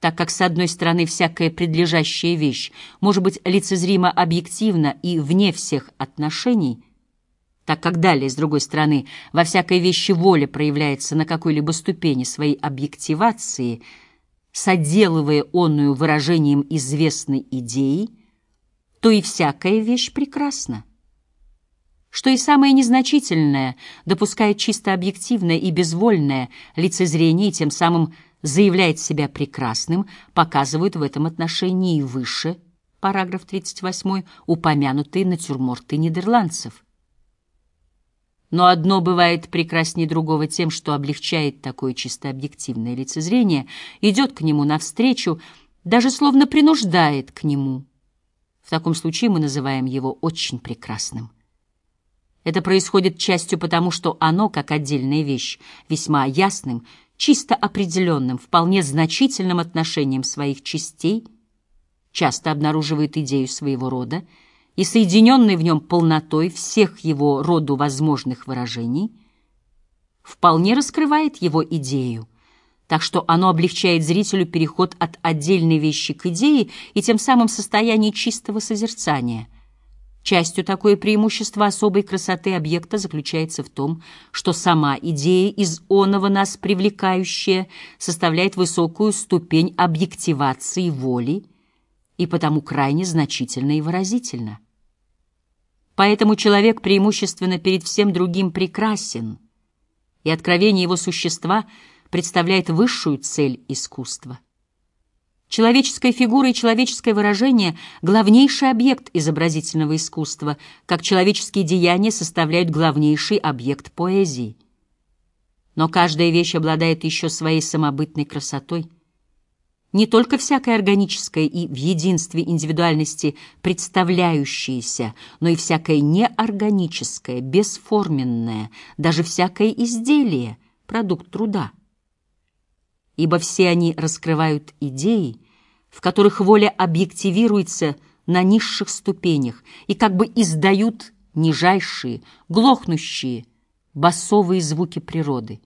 так как, с одной стороны, всякая предлежащая вещь может быть лицезрима объективно и вне всех отношений, так как далее, с другой стороны, во всякой вещи воля проявляется на какой-либо ступени своей объективации, соделывая онную выражением известной идеи, то и всякая вещь прекрасна. Что и самое незначительное допускает чисто объективное и безвольное лицезрение и тем самым – заявляет себя прекрасным, показывают в этом отношении и выше, параграф 38, упомянутые натюрморты нидерландцев. Но одно бывает прекраснее другого тем, что облегчает такое чисто объективное лицезрение, идет к нему навстречу, даже словно принуждает к нему. В таком случае мы называем его очень прекрасным. Это происходит частью потому, что оно, как отдельная вещь, весьма ясным, чисто определенным, вполне значительным отношением своих частей, часто обнаруживает идею своего рода и соединенной в нем полнотой всех его роду возможных выражений, вполне раскрывает его идею, так что оно облегчает зрителю переход от отдельной вещи к идее и тем самым состояние чистого созерцания – Частью такое преимущество особой красоты объекта заключается в том, что сама идея из оного нас привлекающая составляет высокую ступень объективации воли и потому крайне значительна и выразительна. Поэтому человек преимущественно перед всем другим прекрасен, и откровение его существа представляет высшую цель искусства — Человеческая фигура и человеческое выражение — главнейший объект изобразительного искусства, как человеческие деяния составляют главнейший объект поэзии. Но каждая вещь обладает еще своей самобытной красотой. Не только всякое органическое и в единстве индивидуальности представляющееся, но и всякое неорганическое, бесформенное, даже всякое изделие — продукт труда ибо все они раскрывают идеи, в которых воля объективируется на низших ступенях и как бы издают нижайшие, глохнущие, басовые звуки природы.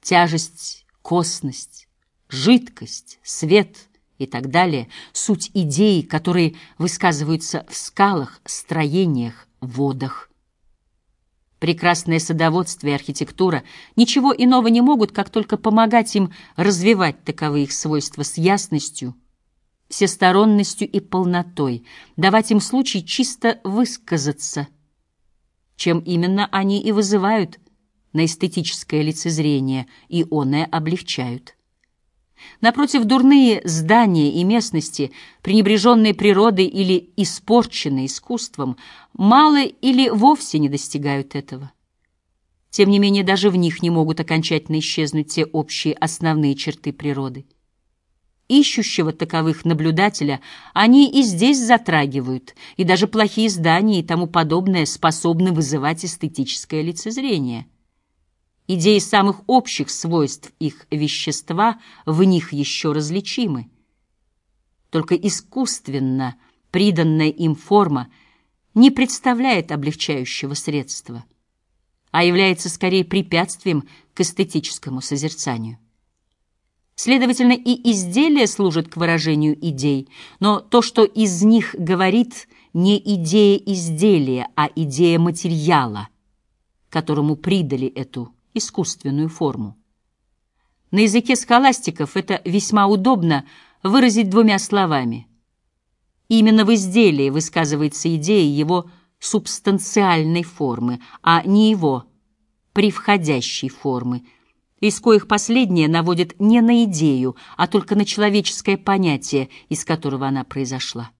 Тяжесть, косность, жидкость, свет и так далее — суть идеи, которые высказываются в скалах, строениях, водах. Прекрасное садоводство и архитектура ничего иного не могут, как только помогать им развивать таковые их свойства с ясностью, всесторонностью и полнотой, давать им случай чисто высказаться, чем именно они и вызывают на эстетическое лицезрение, и оное облегчают. Напротив, дурные здания и местности, пренебреженные природой или испорченные искусством, мало или вовсе не достигают этого. Тем не менее, даже в них не могут окончательно исчезнуть те общие основные черты природы. Ищущего таковых наблюдателя они и здесь затрагивают, и даже плохие здания и тому подобное способны вызывать эстетическое лицезрение – Идеи самых общих свойств их вещества в них еще различимы. Только искусственно приданная им форма не представляет облегчающего средства, а является скорее препятствием к эстетическому созерцанию. Следовательно, и изделия служат к выражению идей, но то, что из них говорит, не идея изделия, а идея материала, которому придали эту искусственную форму. На языке схоластиков это весьма удобно выразить двумя словами. Именно в изделии высказывается идея его субстанциальной формы, а не его превходящей формы, из коих последняя наводит не на идею, а только на человеческое понятие, из которого она произошла.